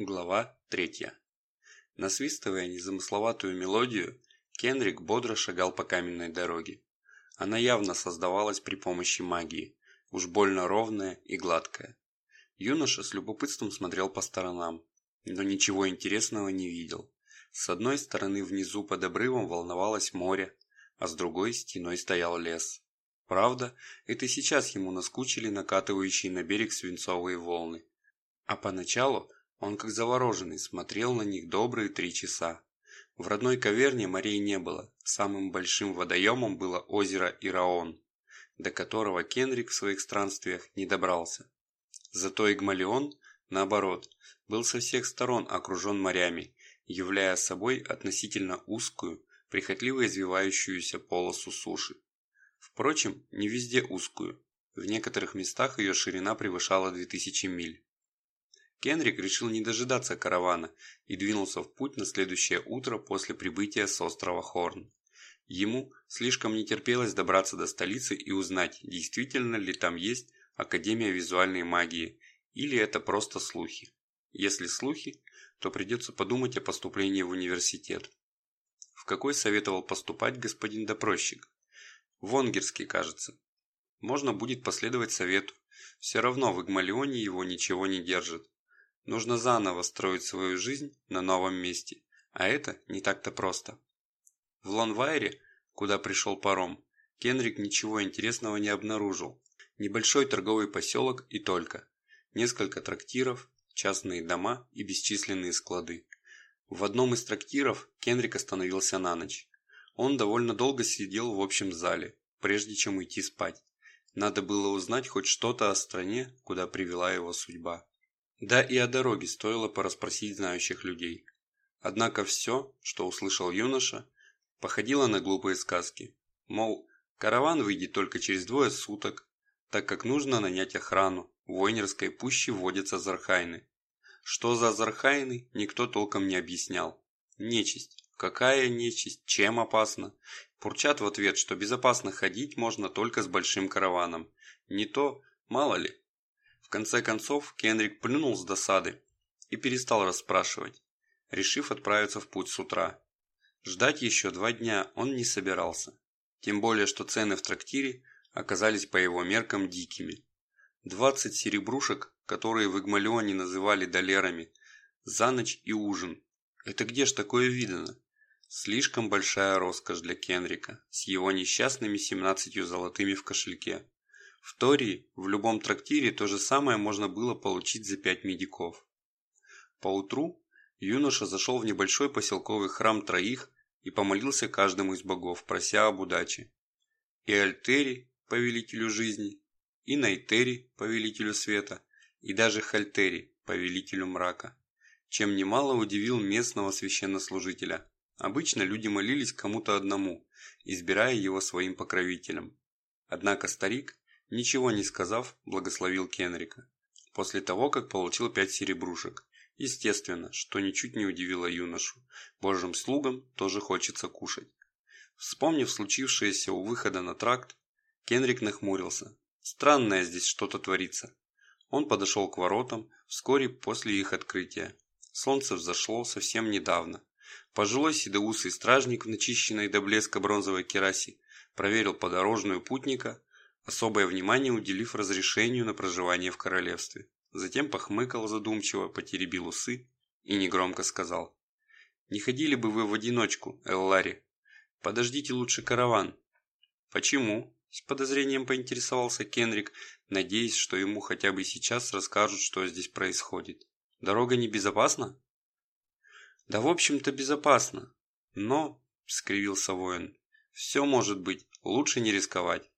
Глава третья. Насвистывая незамысловатую мелодию, Кенрик бодро шагал по каменной дороге. Она явно создавалась при помощи магии, уж больно ровная и гладкая. Юноша с любопытством смотрел по сторонам, но ничего интересного не видел. С одной стороны внизу под обрывом волновалось море, а с другой стеной стоял лес. Правда, это сейчас ему наскучили накатывающие на берег свинцовые волны. А поначалу он как завороженный смотрел на них добрые три часа. В родной каверне морей не было, самым большим водоемом было озеро Ираон, до которого Кенрик в своих странствиях не добрался. Зато Игмалион, наоборот, был со всех сторон окружен морями, являя собой относительно узкую, прихотливо извивающуюся полосу суши. Впрочем, не везде узкую, в некоторых местах ее ширина превышала 2000 миль. Кенрик решил не дожидаться каравана и двинулся в путь на следующее утро после прибытия с острова Хорн. Ему слишком не терпелось добраться до столицы и узнать, действительно ли там есть Академия визуальной магии, или это просто слухи. Если слухи, то придется подумать о поступлении в университет. В какой советовал поступать господин допросчик? В Онгерский, кажется. Можно будет последовать совету. Все равно в Игмалионе его ничего не держит. Нужно заново строить свою жизнь на новом месте, а это не так-то просто. В Лонвайре, куда пришел паром, Кенрик ничего интересного не обнаружил. Небольшой торговый поселок и только. Несколько трактиров, частные дома и бесчисленные склады. В одном из трактиров Кенрик остановился на ночь. Он довольно долго сидел в общем зале, прежде чем уйти спать. Надо было узнать хоть что-то о стране, куда привела его судьба. Да и о дороге стоило порасспросить знающих людей. Однако все, что услышал юноша, походило на глупые сказки. Мол, караван выйдет только через двое суток, так как нужно нанять охрану, в Войнерской пуще водятся зархайны. Что за зархайны, никто толком не объяснял. Нечисть. Какая нечисть? Чем опасно? Пурчат в ответ, что безопасно ходить можно только с большим караваном. Не то, мало ли, в конце концов, Кенрик плюнул с досады и перестал расспрашивать, решив отправиться в путь с утра. Ждать еще два дня он не собирался. Тем более, что цены в трактире оказались по его меркам дикими. 20 серебрушек, которые в Игмалионе называли долерами, за ночь и ужин. Это где ж такое видано? Слишком большая роскошь для Кенрика, с его несчастными 17 золотыми в кошельке. В Тории, в любом трактире то же самое можно было получить за пять медиков. Поутру юноша зашел в небольшой поселковый храм троих и помолился каждому из богов, прося об удаче. И Альтери, повелителю жизни, и Найтери, повелителю света, и даже Хальтери, повелителю мрака, чем немало удивил местного священнослужителя. Обычно люди молились кому-то одному, избирая его своим покровителем. Однако старик Ничего не сказав, благословил Кенрика. После того, как получил пять серебрушек. Естественно, что ничуть не удивило юношу. Божьим слугам тоже хочется кушать. Вспомнив случившееся у выхода на тракт, Кенрик нахмурился. Странное здесь что-то творится. Он подошел к воротам вскоре после их открытия. Солнце взошло совсем недавно. Пожилой седоусый стражник в начищенной до блеска бронзовой керасе проверил подорожную путника, особое внимание уделив разрешению на проживание в королевстве. Затем похмыкал задумчиво, потеребил усы и негромко сказал. «Не ходили бы вы в одиночку, Эллари? Подождите лучше караван». «Почему?» – с подозрением поинтересовался Кенрик, надеясь, что ему хотя бы сейчас расскажут, что здесь происходит. «Дорога небезопасна?» «Да в общем-то безопасно. Но», – скривился воин, – «все может быть, лучше не рисковать».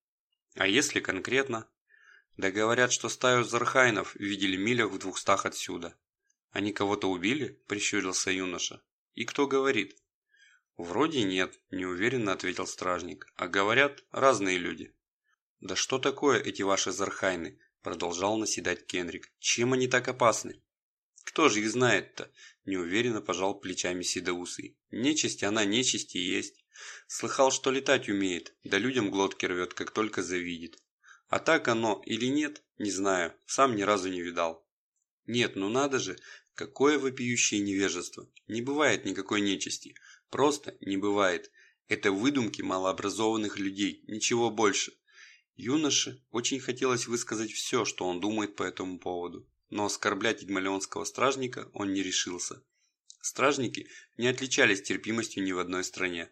А если конкретно? Да говорят, что стаю зархайнов видели милях в двухстах отсюда. Они кого-то убили? Прищурился юноша. И кто говорит? Вроде нет, неуверенно ответил стражник. А говорят, разные люди. Да что такое эти ваши зархайны? Продолжал наседать Кенрик. Чем они так опасны? Кто же их знает-то? Неуверенно пожал плечами Седоусый. Нечисть она нечисть и есть. Слыхал, что летать умеет, да людям глотки рвет, как только завидит. А так оно или нет, не знаю, сам ни разу не видал. Нет, ну надо же, Какое вопиющее невежество. Не бывает никакой нечисти. Просто не бывает. Это выдумки малообразованных людей, ничего больше. Юноше очень хотелось высказать все, что он думает по этому поводу, но оскорблять игмалионского стражника он не решился. Стражники не отличались терпимостью ни в одной стране.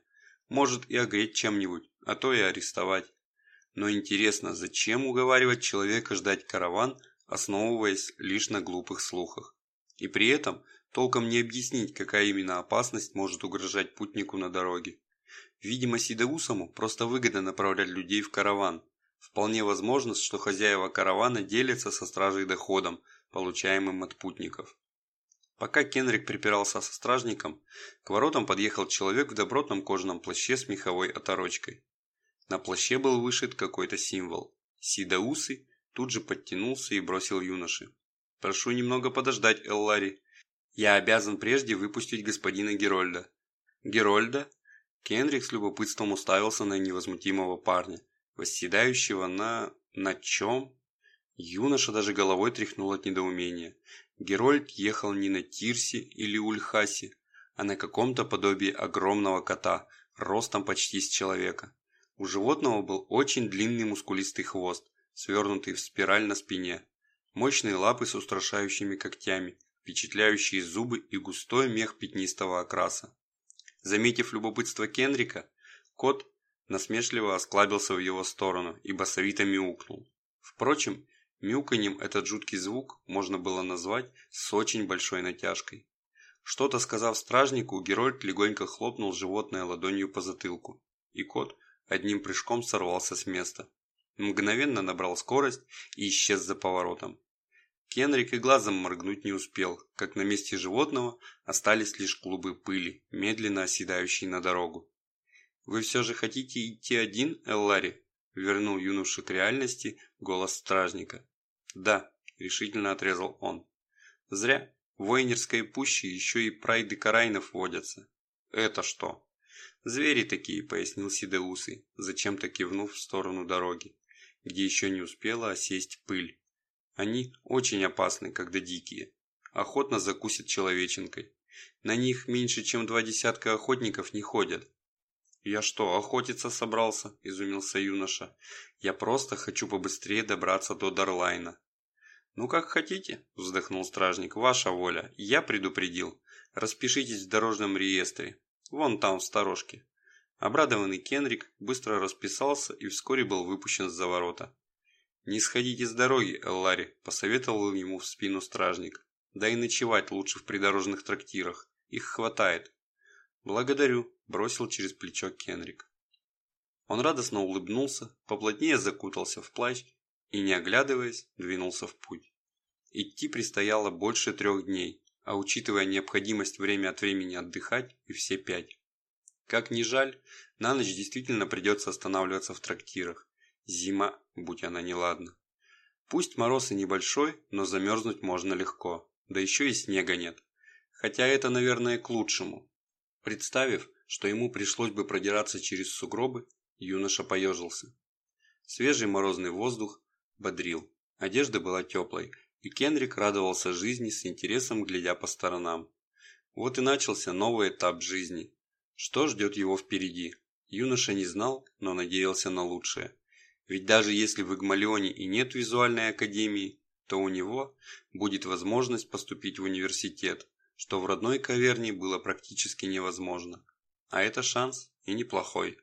Может и огреть чем-нибудь, а то и арестовать. Но интересно, зачем уговаривать человека ждать караван, основываясь лишь на глупых слухах? И при этом толком не объяснить, какая именно опасность может угрожать путнику на дороге. Видимо, Сидаусому просто выгодно направлять людей в караван. Вполне возможно, что хозяева каравана делятся со стражей доходом, получаемым от путников. Пока Кенрик припирался со стражником, к воротам подъехал человек в добротном кожаном плаще с меховой оторочкой. На плаще был вышит какой-то символ. Сидаусы тут же подтянулся и бросил юноше. «Прошу немного подождать, Эллари. Я обязан прежде выпустить господина Герольда». «Герольда?» Кенрик с любопытством уставился на невозмутимого парня, восседающего на... на чем? Юноша даже головой тряхнул от недоумения. Герольд ехал не на Тирсе или Ульхасе, а на каком-то подобии огромного кота, ростом почти с человека. У животного был очень длинный мускулистый хвост, свернутый в спираль на спине, мощные лапы с устрашающими когтями, впечатляющие зубы и густой мех пятнистого окраса. Заметив любопытство Кенрика, кот насмешливо осклабился в его сторону и басовито мяукнул. Впрочем, мяуканьем этот жуткий звук можно было назвать с очень большой натяжкой. Что-то сказав стражнику, Герольд легонько хлопнул животное ладонью по затылку, и кот одним прыжком сорвался с места. Мгновенно набрал скорость и исчез за поворотом. Кенрик и глазом моргнуть не успел, как на месте животного остались лишь клубы пыли, медленно оседающие на дорогу. «Вы все же хотите идти один, Эллари?» – вернул юношу к реальности голос стражника. «Да», – решительно отрезал он. «Зря. В воинерской пуще еще и прайды карайнов водятся». «Это что?» «Звери такие», – пояснил Сидеусы, зачем-то кивнув в сторону дороги, где еще не успела осесть пыль. Они очень опасны, когда дикие. Охотно закусят человеченкой. На них меньше, чем два десятка охотников не ходят. «Я что, охотиться собрался?» – изумился юноша. «Я просто хочу побыстрее добраться до Дарлайна». «Ну, как хотите», – вздохнул стражник. «Ваша воля. Я предупредил. Распишитесь в дорожном реестре. Вон там, в сторожке». Обрадованный Кенрик быстро расписался и вскоре был выпущен за ворота. «Не сходите с дороги, Эллари», – посоветовал ему в спину стражник. «Да и ночевать лучше в придорожных трактирах. Их хватает». «Благодарю», – бросил через плечо Кенрик. Он радостно улыбнулся, поплотнее закутался в плащ и, не оглядываясь, двинулся в путь. Идти предстояло больше трех дней, а учитывая необходимость время от времени отдыхать и все пять. Как ни жаль, на ночь действительно придется останавливаться в трактирах. Зима, будь она неладна. Пусть мороз и небольшой, но замерзнуть можно легко, да еще и снега нет. Хотя это, наверное, к лучшему. Представив, что ему пришлось бы продираться через сугробы, юноша поежился. Свежий морозный воздух бодрил, одежда была теплой, и Кенрик радовался жизни с интересом, глядя по сторонам. Вот и начался новый этап жизни. Что ждет его впереди? Юноша не знал, но надеялся на лучшее. Ведь даже если в Игмалионе и нет визуальной академии, то у него будет возможность поступить в университет, что в родной каверне было практически невозможно. А это шанс, и неплохой.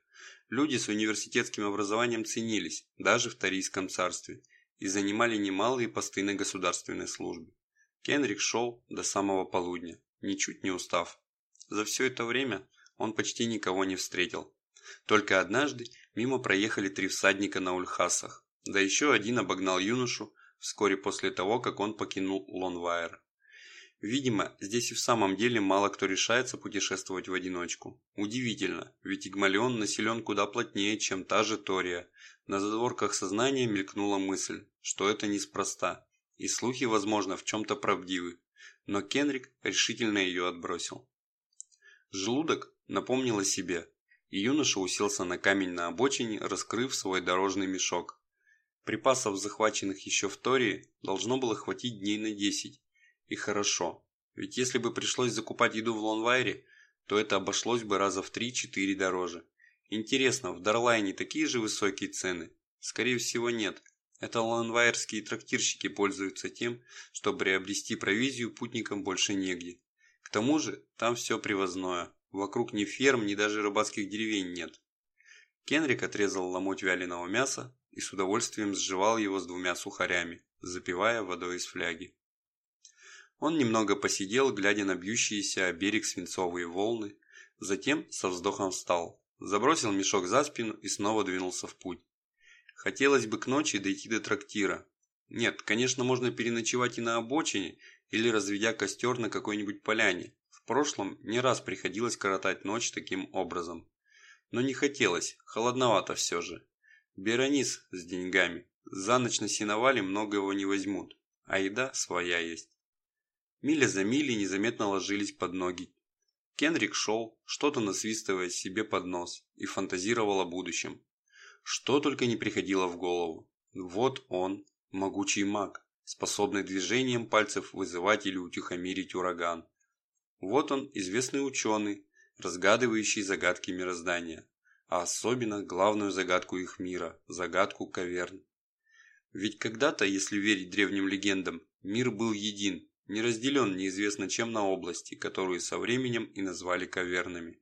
Люди с университетским образованием ценились, даже в Тарийском царстве, и занимали немалые посты на государственной службе. Кенрик шел до самого полудня, ничуть не устав. За все это время он почти никого не встретил. Только однажды Мимо проехали три всадника на ульхасах, да еще один обогнал юношу вскоре после того, как он покинул Лонвайер. Видимо, здесь и в самом деле мало кто решается путешествовать в одиночку. Удивительно, ведь Игмалион населен куда плотнее, чем та же Тория. На задворках сознания мелькнула мысль, что это неспроста, и слухи, возможно, в чем-то правдивы. Но Кенрик решительно ее отбросил. Желудок напомнил о себе, и юноша уселся на камень на обочине, раскрыв свой дорожный мешок. Припасов, захваченных еще в Тории, должно было хватить дней на десять. И хорошо, Ведь если бы пришлось закупать еду в Лонвайре, то это обошлось бы раза в 3-4 дороже. Интересно, в Дарлайне такие же высокие цены? Скорее всего нет. Это лонвайрские трактирщики пользуются тем, что приобрести провизию путникам больше негде. К тому же, там все привозное. Вокруг ни ферм, ни даже рыбацких деревень нет. Кенрик отрезал ломоть вяленого мяса и с удовольствием сживал его с двумя сухарями, запивая водой из фляги. Он немного посидел, глядя на бьющиеся о берег свинцовые волны, затем со вздохом встал, забросил мешок за спину и снова двинулся в путь. Хотелось бы к ночи дойти до трактира. Нет, конечно, можно переночевать и на обочине, или разведя костер на какой-нибудь поляне. В прошлом не раз приходилось коротать ночь таким образом. Но не хотелось, холодновато все же. Беронис с деньгами. За ночь на сеновале многого не возьмут, а еда своя есть. Миля за милей незаметно ложились под ноги. Кенрик шел, что-то насвистывая себе под нос, и фантазировал о будущем. Что только не приходило в голову. Вот он, могучий маг, способный движением пальцев вызывать или утихомирить ураган. Вот он, известный ученый, разгадывающий загадки мироздания, а особенно главную загадку их мира – загадку каверн. Ведь когда-то, если верить древним легендам, мир был един, не разделен неизвестно чем на области, которые со временем и назвали кавернами.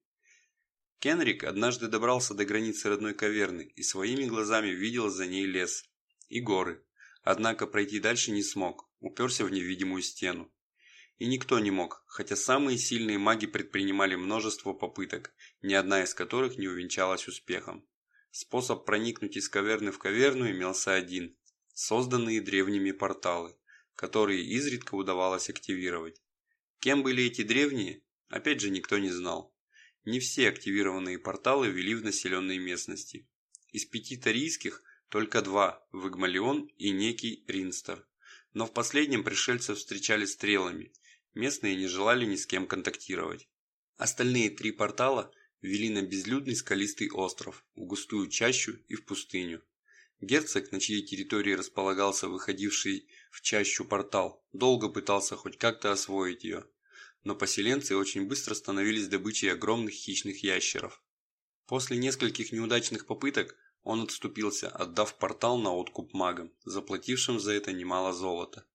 Кенрик однажды добрался до границы родной каверны и своими глазами видел за ней лес и горы. Однако пройти дальше не смог, уперся в невидимую стену. И никто не мог, хотя самые сильные маги предпринимали множество попыток, ни одна из которых не увенчалась успехом. Способ проникнуть из каверны в каверну имелся один – созданные древними порталы, которые изредка удавалось активировать. Кем были эти древние, опять же никто не знал. Не все активированные порталы вели в населенные местности. Из пяти тарийских только два – Вигмалион и некий Ринстер. Но в последнем пришельцев встречали стрелами, местные не желали ни с кем контактировать. Остальные три портала вели на безлюдный скалистый остров, в густую чащу и в пустыню. Герцог, на чьей территории располагался выходивший в чащу портал, долго пытался хоть как-то освоить ее, но поселенцы очень быстро становились добычей огромных хищных ящеров. После нескольких неудачных попыток он отступился, отдав портал на откуп магам, заплатившим за это немало золота.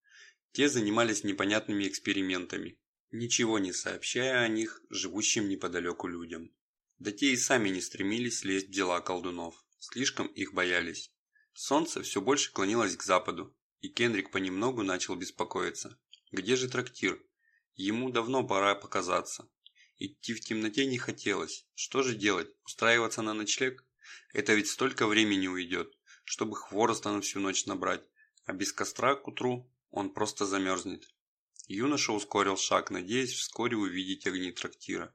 Те занимались непонятными экспериментами, ничего не сообщая о них живущим неподалеку людям. Да те и сами не стремились лезть в дела колдунов, слишком их боялись. Солнце все больше клонилось к западу, и Кенрик понемногу начал беспокоиться. Где же трактир? Ему давно пора показаться. Идти в темноте не хотелось. Что же делать? Устраиваться на ночлег? Это ведь столько времени уйдет, чтобы хвороста на всю ночь набрать. А без костра к утру он просто замерзнет. Юноша ускорил шаг, надеясь вскоре увидеть огни трактира.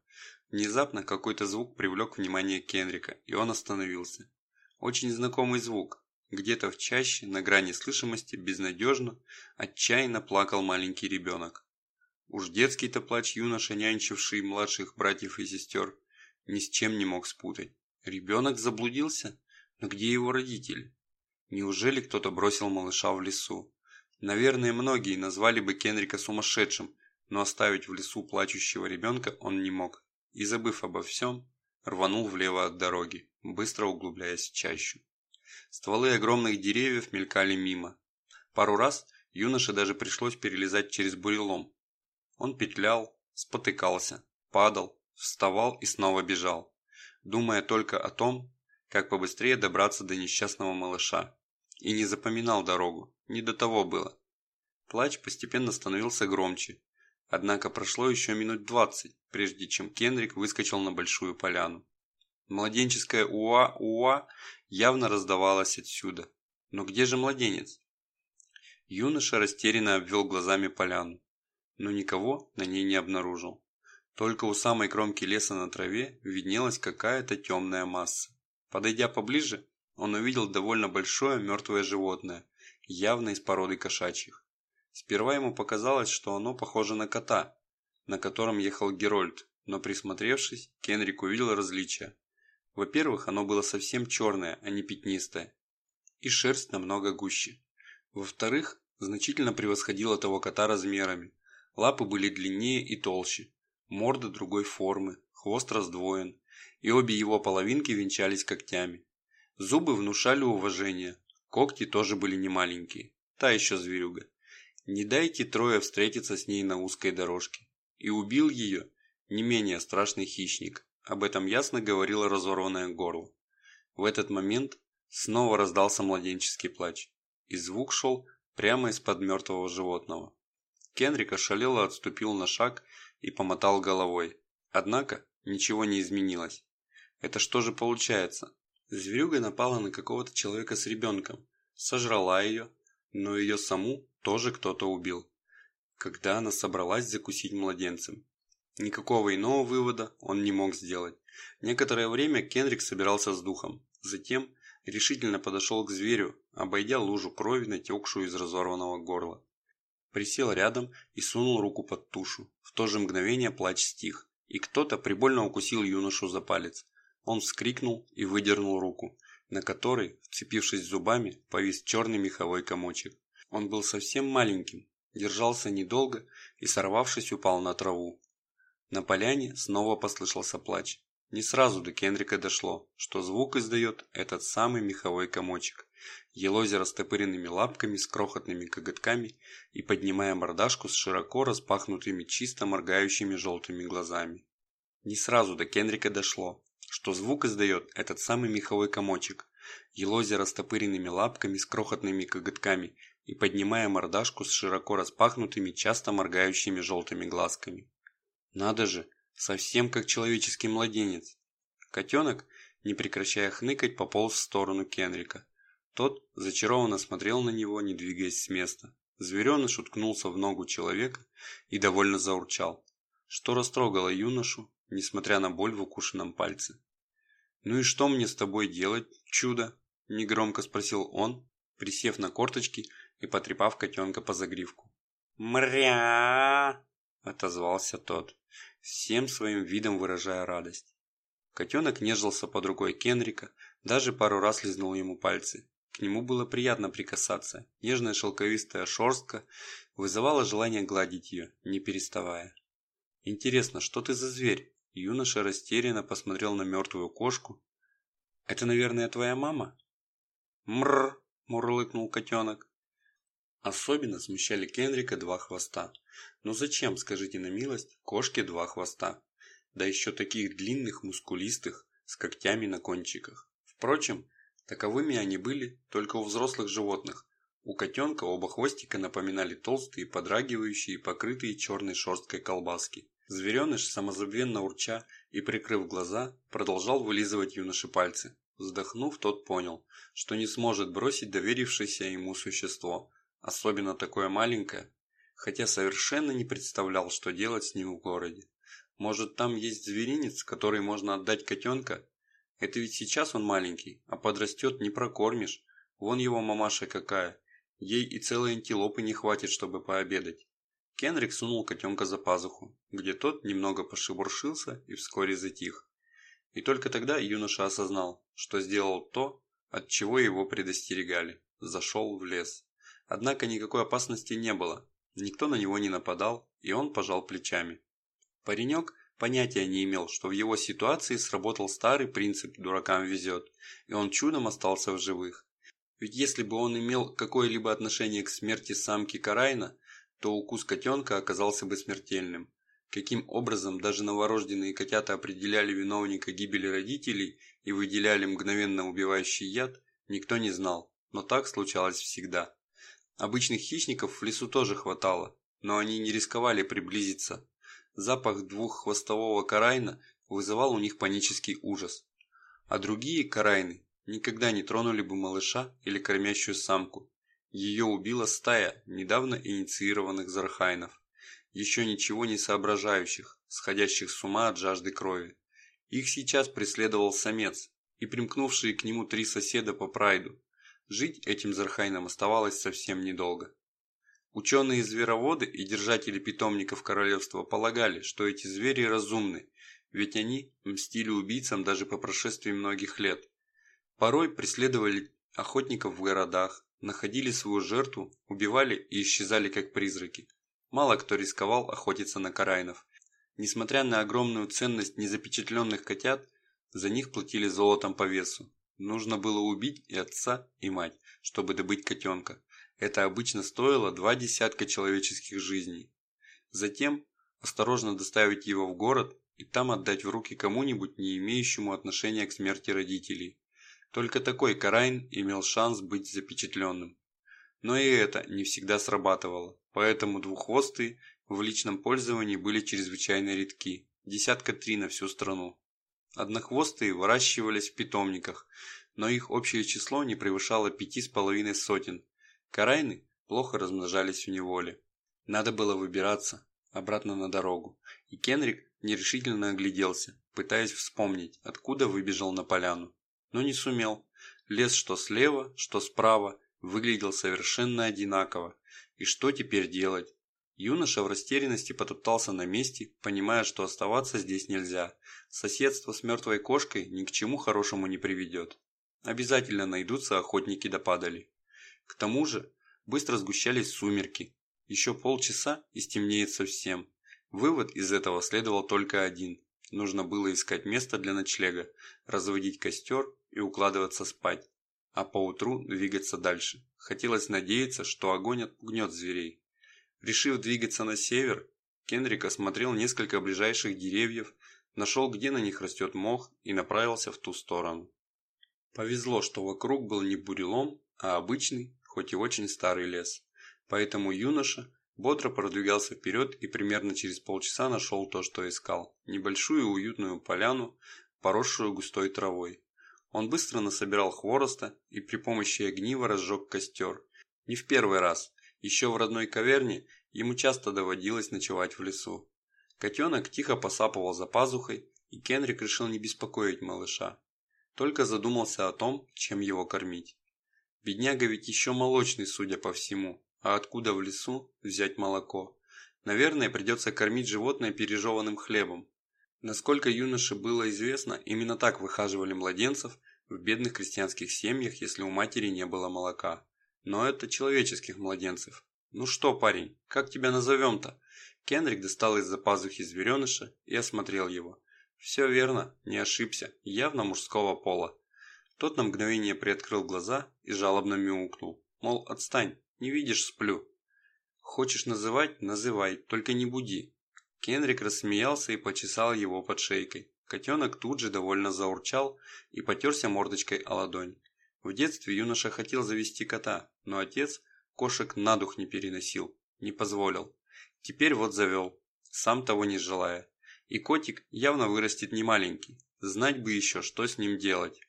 Внезапно какой-то звук привлек внимание Кенрика, и он остановился. Очень знакомый звук. Где-то в чаще, на грани слышимости, безнадежно, отчаянно плакал маленький ребенок. Уж детский-то плач юноша, нянчивший младших братьев и сестер, ни с чем не мог спутать. Ребенок заблудился? Но где его родители? Неужели кто-то бросил малыша в лесу? Наверное, многие назвали бы Кенрика сумасшедшим, но оставить в лесу плачущего ребенка он не мог. И, забыв обо всем, рванул влево от дороги, быстро углубляясь в чащу. Стволы огромных деревьев мелькали мимо. Пару раз юноше даже пришлось перелезать через бурелом, он петлял, спотыкался, падал, вставал и снова бежал, думая только о том, как побыстрее добраться до несчастного малыша. И не запоминал дорогу, не до того было. Плач постепенно становился громче, однако прошло еще минут двадцать, прежде чем Кенрик выскочил на большую поляну. Младенческое «уа-уа» явно раздавалось отсюда. Но где же младенец? Юноша растерянно обвел глазами поляну но никого на ней не обнаружил. Только у самой кромки леса на траве виднелась какая-то темная масса. Подойдя поближе, он увидел довольно большое мертвое животное, явно из породы кошачьих. Сперва ему показалось, что оно похоже на кота, на котором ехал Герольд, но присмотревшись, Кенрик увидел различия. Во-первых, оно было совсем черное, а не пятнистое, и шерсть намного гуще. Во-вторых, значительно превосходило того кота размерами, Лапы были длиннее и толще, морда другой формы, хвост раздвоен, и обе его половинки венчались когтями. Зубы внушали уважение, когти тоже были немаленькие, та еще зверюга. Не дайте трое встретиться с ней на узкой дорожке. И убил ее не менее страшный хищник, об этом ясно говорило разорванное горло. В этот момент снова раздался младенческий плач, и звук шел прямо из-под мертвого животного. Кенрик ошалело отступил на шаг и помотал головой. Однако ничего не изменилось. Это что же получается? Зверюга напала на какого-то человека с ребенком, сожрала ее, но ее саму тоже кто-то убил, когда она собралась закусить младенцем. Никакого иного вывода он не мог сделать. Некоторое время Кенрик собирался с духом, затем решительно подошел к зверю, обойдя лужу крови, натекшую из разорванного горла. Присел рядом и сунул руку под тушу. В то же мгновение плач стих, и кто-то прибольно укусил юношу за палец. Он вскрикнул и выдернул руку, на которой, вцепившись зубами, повис черный меховой комочек. Он был совсем маленьким, держался недолго и, сорвавшись, упал на траву. На поляне снова послышался плач. Не сразу до Кенрика дошло, что звук издает этот самый меховой комочек, елозя растопыренными лапками с крохотными коготками и поднимая мордашку с широко распахнутыми чисто моргающими желтыми глазами. Не сразу до Кенрика дошло, что звук издает этот самый меховой комочек, елозя растопыренными лапками с крохотными коготками и поднимая мордашку с широко распахнутыми часто моргающими желтыми глазками. Надо же, совсем как человеческий младенец. Котенок, не прекращая хныкать, пополз в сторону Кенрика. Тот зачарованно смотрел на него, не двигаясь с места. Звереныш уткнулся в ногу человека и довольно заурчал, что растрогало юношу, несмотря на боль в укушенном пальце. «Ну и что мне с тобой делать, чудо?» – негромко спросил он, присев на корточки и потрепав котенка по загривку. «Мря!» – отозвался тот всем своим видом выражая радость. Котенок нежился под рукой Кенрика, даже пару раз лизнул ему пальцы. К нему было приятно прикасаться, нежная шелковистая шерстка вызывала желание гладить ее, не переставая. «Интересно, что ты за зверь?» Юноша растерянно посмотрел на мертвую кошку. «Это, наверное, твоя мама?» «Мррр!» – мурлыкнул котенок. Особенно смущали Кенрика два хвоста. Но зачем, скажите на милость, кошке два хвоста? Да еще таких длинных, мускулистых, с когтями на кончиках. Впрочем, таковыми они были только у взрослых животных. У котенка оба хвостика напоминали толстые, подрагивающие, покрытые черной шерсткой колбаски. Звереныш, самозабвенно урча и прикрыв глаза, продолжал вылизывать юноши пальцы. Вздохнув, тот понял, что не сможет бросить доверившееся ему существо, особенно такое маленькое, хотя совершенно не представлял, что делать с ним в городе. Может, там есть зверинец, который можно отдать котенка? Это ведь сейчас он маленький, а подрастет не прокормишь. Вон его мамаша какая. Ей и целой антилопы не хватит, чтобы пообедать. Кенрик сунул котенка за пазуху, где тот немного пошебуршился и вскоре затих. И только тогда юноша осознал, что сделал то, от чего его предостерегали. Зашел в лес. Однако никакой опасности не было. Никто на него не нападал, и он пожал плечами. Паренек понятия не имел, что в его ситуации сработал старый принцип «дуракам везет», и он чудом остался в живых. Ведь если бы он имел какое-либо отношение к смерти самки Карайна, то укус котенка оказался бы смертельным. Каким образом даже новорожденные котята определяли виновника гибели родителей и выделяли мгновенно убивающий яд, никто не знал, но так случалось всегда. Обычных хищников в лесу тоже хватало, но они не рисковали приблизиться. Запах двуххвостового карайна вызывал у них панический ужас. А другие карайны никогда не тронули бы малыша или кормящую самку. Ее убила стая недавно инициированных зархайнов, еще ничего не соображающих, сходящих с ума от жажды крови. Их сейчас преследовал самец и примкнувшие к нему три соседа по прайду. Жить этим Зархайнам оставалось совсем недолго. Ученые-звероводы и держатели питомников королевства полагали, что эти звери разумны, ведь они мстили убийцам даже по прошествии многих лет. Порой преследовали охотников в городах, находили свою жертву, убивали и исчезали как призраки. Мало кто рисковал охотиться на карайнов. Несмотря на огромную ценность незапечатленных котят, за них платили золотом по весу. Нужно было убить и отца, и мать, чтобы добыть котенка. Это обычно стоило два десятка человеческих жизней. Затем осторожно доставить его в город и там отдать в руки кому-нибудь, не имеющему отношения к смерти родителей. Только такой Карайн имел шанс быть запечатленным. Но и это не всегда срабатывало, поэтому двуххвостые в личном пользовании были чрезвычайно редки, десятка три на всю страну. Однохвостые выращивались в питомниках, но их общее число не превышало пяти с половиной сотен. Карайны плохо размножались в неволе. Надо было выбираться обратно на дорогу, и Кенрик нерешительно огляделся, пытаясь вспомнить, откуда выбежал на поляну. Но не сумел. Лес что слева, что справа выглядел совершенно одинаково. И что теперь делать? Юноша в растерянности потоптался на месте, понимая, что оставаться здесь нельзя. Соседство с мертвой кошкой ни к чему хорошему не приведет. Обязательно найдутся охотники до падали. К тому же, быстро сгущались сумерки. Еще полчаса и стемнеет совсем. Вывод из этого следовал только один. Нужно было искать место для ночлега, разводить костер и укладываться спать а поутру двигаться дальше. Хотелось надеяться, что огонь отпугнет зверей. Решив двигаться на север, Кенрик осмотрел несколько ближайших деревьев, нашел, где на них растет мох и направился в ту сторону. Повезло, что вокруг был не бурелом, а обычный, хоть и очень старый лес. Поэтому юноша бодро продвигался вперед и примерно через полчаса нашел то, что искал. Небольшую уютную поляну, поросшую густой травой. Он быстро насобирал хвороста и при помощи огнива разжег костер. Не в первый раз. Еще в родной каверне ему часто доводилось ночевать в лесу. Котенок тихо посапывал за пазухой, и Кенрик решил не беспокоить малыша. Только задумался о том, чем его кормить. Бедняга ведь еще молочный, судя по всему, а откуда в лесу взять молоко? Наверное, придется кормить животное пережеванным хлебом. Насколько юноше было известно, именно так выхаживали младенцев в бедных крестьянских семьях, если у матери не было молока. Но это человеческих младенцев. Ну что, парень, как тебя назовем-то? Кенрик достал из-за пазухи звереныша и осмотрел его. Все верно, не ошибся, явно мужского пола. Тот на мгновение приоткрыл глаза и жалобно мяукнул. Мол, отстань, не видишь, сплю. Хочешь называть – называй, только не буди. Кенрик рассмеялся и почесал его под шейкой. Котенок тут же довольно заурчал и потерся мордочкой о ладонь. В детстве юноша хотел завести кота, но отец кошек на дух не переносил, не позволил. Теперь вот завел, сам того не желая. И котик явно вырастет не маленький, знать бы еще, что с ним делать.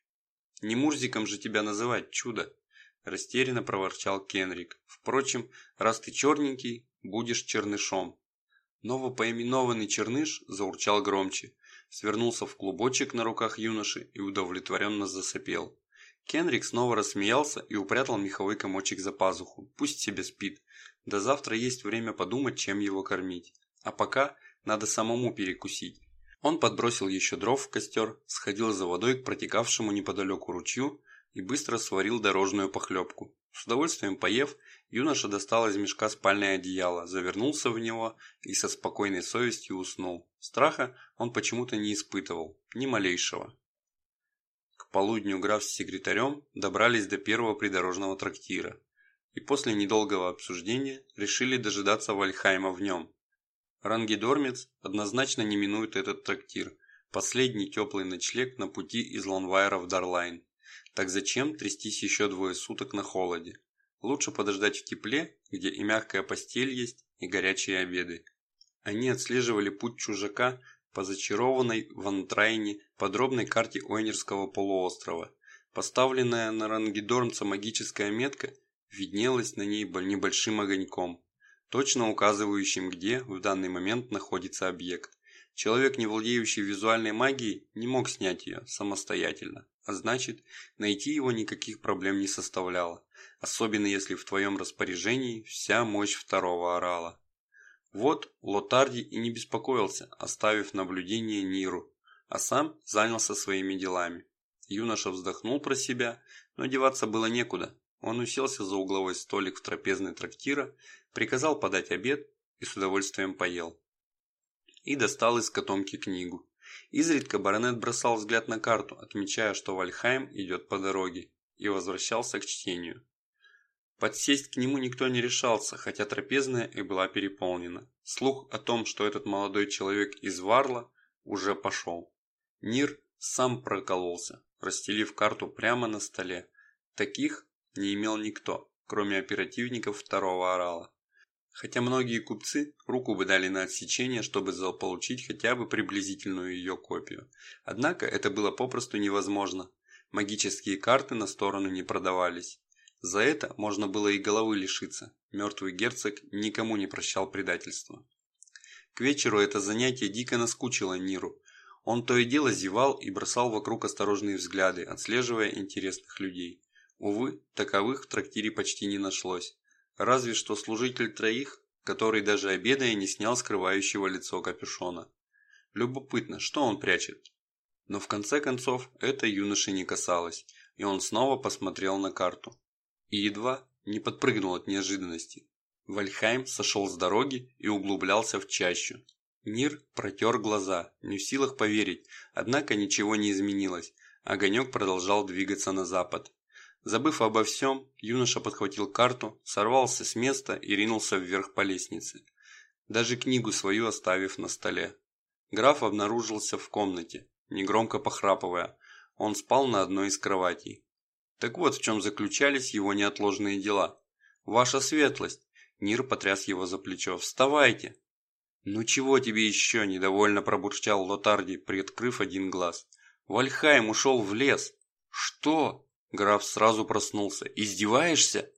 «Не Мурзиком же тебя называть, чудо!» Растерянно проворчал Кенрик. «Впрочем, раз ты черненький, будешь чернышом». Новопоименованный черныш заурчал громче, свернулся в клубочек на руках юноши и удовлетворенно засопел. Кенрик снова рассмеялся и упрятал меховой комочек за пазуху. Пусть себе спит. До завтра есть время подумать, чем его кормить. А пока надо самому перекусить. Он подбросил еще дров в костер, сходил за водой к протекавшему неподалеку ручью и быстро сварил дорожную похлебку. С удовольствием поев, юноша достал из мешка спальное одеяло, завернулся в него и со спокойной совестью уснул. Страха он почему-то не испытывал, ни малейшего. Полудню граф с секретарем добрались до первого придорожного трактира и после недолгого обсуждения решили дожидаться Вальхайма в нем. Рангидормец однозначно не минует этот трактир, последний теплый ночлег на пути из Лонвайра в Дарлайн. Так зачем трястись еще двое суток на холоде? Лучше подождать в тепле, где и мягкая постель есть, и горячие обеды. Они отслеживали путь чужака по зачарованной в Антрайне подробной карте Ойнерского полуострова. Поставленная на рангидормца магическая метка виднелась на ней небольшим огоньком, точно указывающим, где в данный момент находится объект. Человек, не владеющий визуальной магией, не мог снять ее самостоятельно, а значит, найти его никаких проблем не составляло, особенно если в твоем распоряжении вся мощь второго орала. Вот Лотарди и не беспокоился, оставив наблюдение Ниру, а сам занялся своими делами. Юноша вздохнул про себя, но деваться было некуда. Он уселся за угловой столик в трапезной трактира, приказал подать обед и с удовольствием поел. И достал из котомки книгу. Изредка баронет бросал взгляд на карту, отмечая, что Вальхайм идет по дороге, и возвращался к чтению. Подсесть к нему никто не решался, хотя трапезная и была переполнена. Слух о том, что этот молодой человек из Варла, уже пошел. Нир сам прокололся, расстелив карту прямо на столе. Таких не имел никто, кроме оперативников второго орала. Хотя многие купцы руку бы дали на отсечение, чтобы заполучить хотя бы приблизительную ее копию. Однако это было попросту невозможно. Магические карты на сторону не продавались. За это можно было и головы лишиться. Мертвый герцог никому не прощал предательства. К вечеру это занятие дико наскучило Ниру. Он то и дело зевал и бросал вокруг осторожные взгляды, отслеживая интересных людей. Увы, таковых в трактире почти не нашлось. Разве что служитель троих, который даже обедая не снял скрывающего лицо капюшона. Любопытно, что он прячет? Но в конце концов это юноши не касалось, и он снова посмотрел на карту. И едва не подпрыгнул от неожиданности. Вальхайм сошел с дороги и углублялся в чащу. Нир протер глаза, не в силах поверить, однако ничего не изменилось. Огонек продолжал двигаться на запад. Забыв обо всем, юноша подхватил карту, сорвался с места и ринулся вверх по лестнице. Даже книгу свою оставив на столе. Граф обнаружился в комнате, негромко похрапывая. Он спал на одной из кроватей. Так вот в чем заключались его неотложные дела. «Ваша светлость!» Нир потряс его за плечо. «Вставайте!» «Ну чего тебе еще?» – недовольно пробурчал Лотарди, приоткрыв один глаз. «Вальхайм ушел в лес». «Что?» – граф сразу проснулся. «Издеваешься?»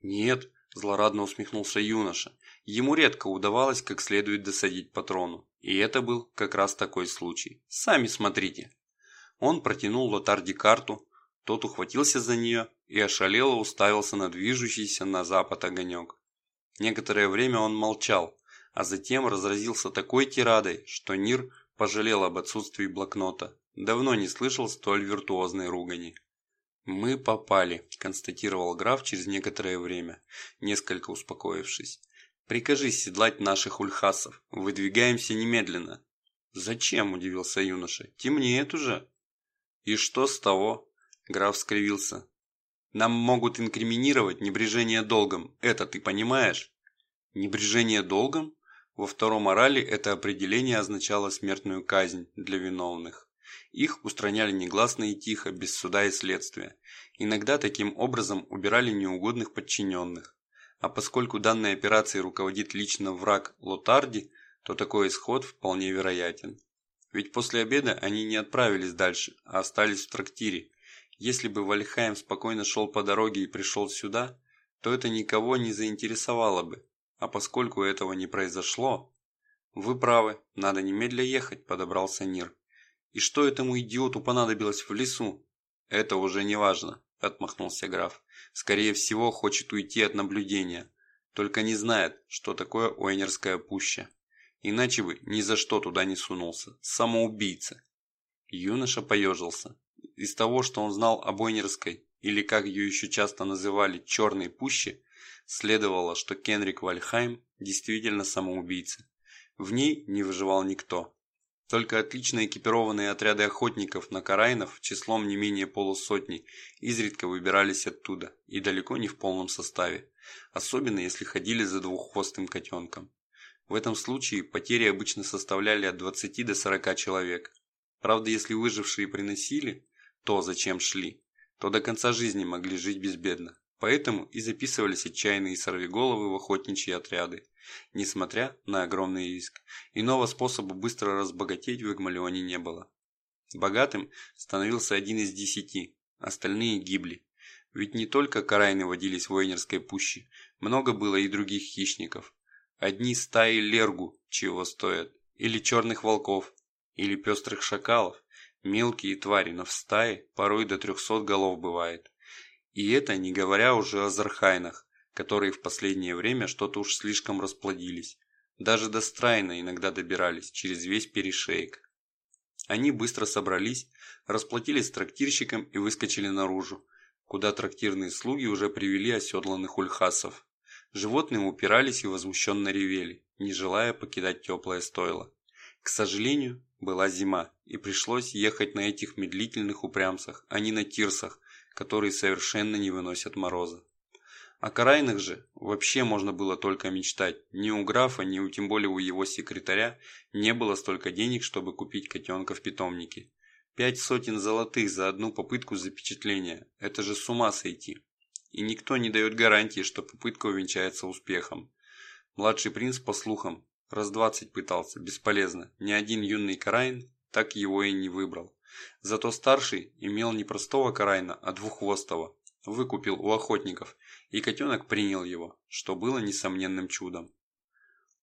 «Нет», – злорадно усмехнулся юноша. Ему редко удавалось как следует досадить патрону. И это был как раз такой случай. Сами смотрите. Он протянул Лотарди карту, тот ухватился за нее и ошалело уставился на движущийся на запад огонек. Некоторое время он молчал, а затем разразился такой тирадой, что Нир пожалел об отсутствии блокнота. Давно не слышал столь виртуозной ругани. «Мы попали», – констатировал граф через некоторое время, несколько успокоившись. «Прикажи седлать наших ульхасов. Выдвигаемся немедленно». «Зачем?» – удивился юноша. «Темнеет уже». «И что с того?» Граф скривился. Нам могут инкриминировать небрежение долгом. Это ты понимаешь? Небрежение долгом? Во втором орале это определение означало смертную казнь для виновных. Их устраняли негласно и тихо, без суда и следствия. Иногда таким образом убирали неугодных подчиненных. А поскольку данной операцией руководит лично враг Лотарди, то такой исход вполне вероятен. Ведь после обеда они не отправились дальше, а остались в трактире, если бы Вальхайм спокойно шел по дороге и пришел сюда, то это никого не заинтересовало бы. А поскольку этого не произошло... Вы правы, надо немедля ехать, подобрался Нир. И что этому идиоту понадобилось в лесу? Это уже не важно, отмахнулся граф. Скорее всего, хочет уйти от наблюдения. Только не знает, что такое Ойнерская пуща. Иначе бы ни за что туда не сунулся. Самоубийца. Юноша поежился. Из того, что он знал о Бойнерской, или как ее еще часто называли «черной пуще», следовало, что Кенрик Вальхайм действительно самоубийца. В ней не выживал никто. Только отлично экипированные отряды охотников на карайнов числом не менее полусотни изредка выбирались оттуда, и далеко не в полном составе, особенно если ходили за двуххвостым котенком. В этом случае потери обычно составляли от 20 до 40 человек. Правда, если выжившие приносили, то, зачем шли, то до конца жизни могли жить безбедно. Поэтому и записывались отчаянные сорвиголовы в охотничьи отряды, несмотря на огромный риск. Иного способа быстро разбогатеть в Игмалионе не было. Богатым становился один из десяти, остальные гибли. Ведь не только карайны водились в Войнерской пуще, много было и других хищников. Одни стаи лергу чего стоят, или черных волков, или пестрых шакалов. Мелкие твари, в стае порой до 300 голов бывает. И это не говоря уже о зархайнах, которые в последнее время что-то уж слишком расплодились. Даже до Страйна иногда добирались через весь перешейк. Они быстро собрались, расплатились с трактирщиком и выскочили наружу, куда трактирные слуги уже привели оседланных ульхасов. Животные упирались и возмущенно ревели, не желая покидать теплое стойло. К сожалению, была зима, и пришлось ехать на этих медлительных упрямцах, а не на тирсах, которые совершенно не выносят мороза. О Карайнах же вообще можно было только мечтать. Ни у графа, ни у тем более у его секретаря не было столько денег, чтобы купить котенка в питомнике. Пять сотен золотых за одну попытку запечатления – это же с ума сойти. И никто не дает гарантии, что попытка увенчается успехом. Младший принц, по слухам, раз двадцать пытался, бесполезно. Ни один юный Карайн так его и не выбрал. Зато старший имел не простого Карайна, а двуххвостого. Выкупил у охотников, и котенок принял его, что было несомненным чудом.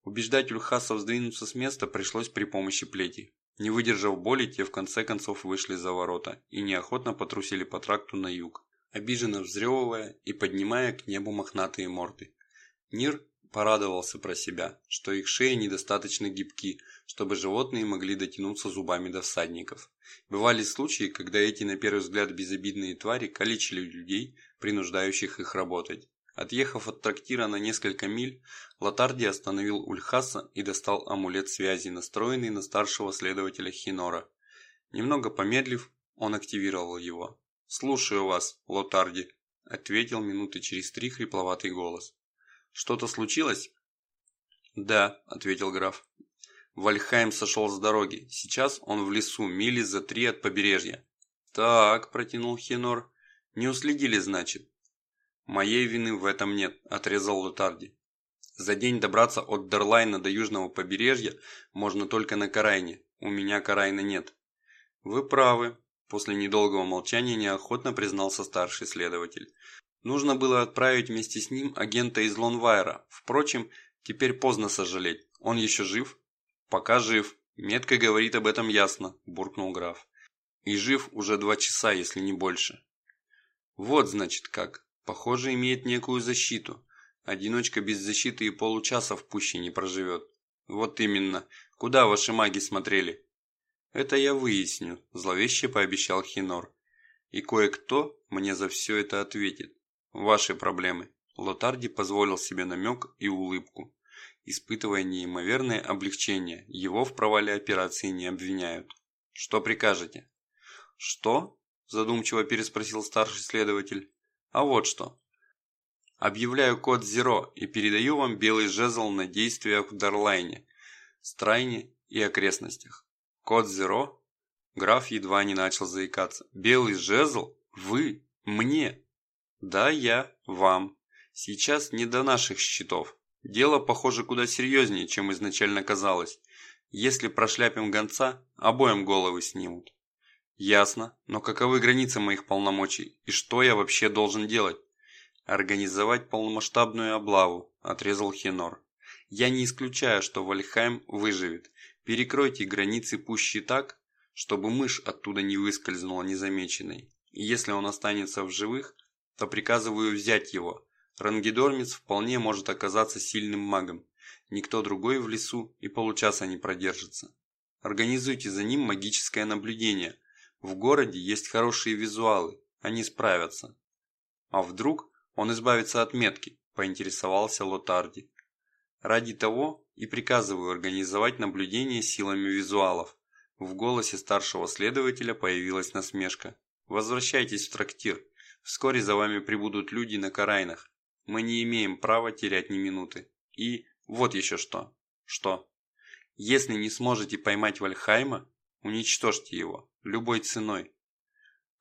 Убеждать ульхасов сдвинуться с места пришлось при помощи плети. Не выдержав боли, те в конце концов вышли за ворота и неохотно потрусили по тракту на юг, обиженно взрёвывая и поднимая к небу мохнатые морды. Нир порадовался про себя, что их шеи недостаточно гибки, чтобы животные могли дотянуться зубами до всадников. Бывали случаи, когда эти на первый взгляд безобидные твари калечили людей, принуждающих их работать. Отъехав от трактира на несколько миль, Латарди остановил Ульхаса и достал амулет связи, настроенный на старшего следователя Хинора. Немного помедлив, он активировал его. «Слушаю вас, Лотарди», – ответил минуты через три хрипловатый голос. «Что-то случилось?» «Да», – ответил граф. Вальхайм сошел с дороги. Сейчас он в лесу, мили за три от побережья. «Так», – протянул Хинор. «Не уследили, значит?» «Моей вины в этом нет», – отрезал Лутарди. «За день добраться от Дерлайна до южного побережья можно только на Карайне. У меня Карайна нет». «Вы правы», – после недолгого молчания неохотно признался старший следователь. Нужно было отправить вместе с ним агента из Лонвайра. Впрочем, теперь поздно сожалеть. Он еще жив? Пока жив. Метка говорит об этом ясно, буркнул граф. И жив уже два часа, если не больше. Вот, значит, как. Похоже, имеет некую защиту. Одиночка без защиты и получаса в пуще не проживет. Вот именно. Куда ваши маги смотрели? Это я выясню, зловеще пообещал Хинор. И кое-кто мне за все это ответит. Ваши проблемы. Лотарди позволил себе намек и улыбку. Испытывая неимоверное облегчение, его в провале операции не обвиняют. Что прикажете? Что? Задумчиво переспросил старший следователь. А вот что. Объявляю код Зеро и передаю вам белый жезл на действия в Дарлайне, Страйне и окрестностях. Код Зеро? Граф едва не начал заикаться. Белый жезл? Вы? Мне? Да, я. Вам. Сейчас не до наших счетов. Дело, похоже, куда серьезнее, чем изначально казалось. Если прошляпим гонца, обоим головы снимут. Ясно, но каковы границы моих полномочий и что я вообще должен делать? Организовать полномасштабную облаву, отрезал Хенор. Я не исключаю, что Вальхайм выживет. Перекройте границы пущи так, чтобы мышь оттуда не выскользнула незамеченной. И если он останется в живых, то приказываю взять его. Рангидормец вполне может оказаться сильным магом. Никто другой в лесу и получаса не продержится. Организуйте за ним магическое наблюдение, в городе есть хорошие визуалы, они справятся. А вдруг он избавится от метки, поинтересовался Лотарди. Ради того и приказываю организовать наблюдение силами визуалов. В голосе старшего следователя появилась насмешка. Возвращайтесь в трактир. Вскоре за вами прибудут люди на карайнах. Мы не имеем права терять ни минуты. И вот еще что. Что? Если не сможете поймать Вальхайма, уничтожьте его. Любой ценой.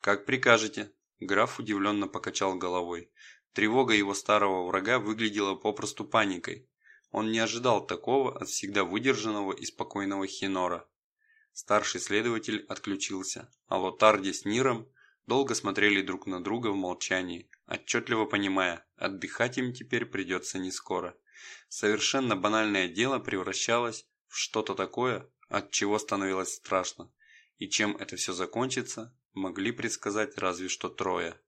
Как прикажете. Граф удивленно покачал головой. Тревога его старого врага выглядела попросту паникой. Он не ожидал такого от всегда выдержанного и спокойного Хинора. Старший следователь отключился, а Лотарди с Ниром долго смотрели друг на друга в молчании, отчетливо понимая, отдыхать им теперь придется не скоро. Совершенно банальное дело превращалось в что-то такое, от чего становилось страшно. И чем это все закончится, могли предсказать разве что трое.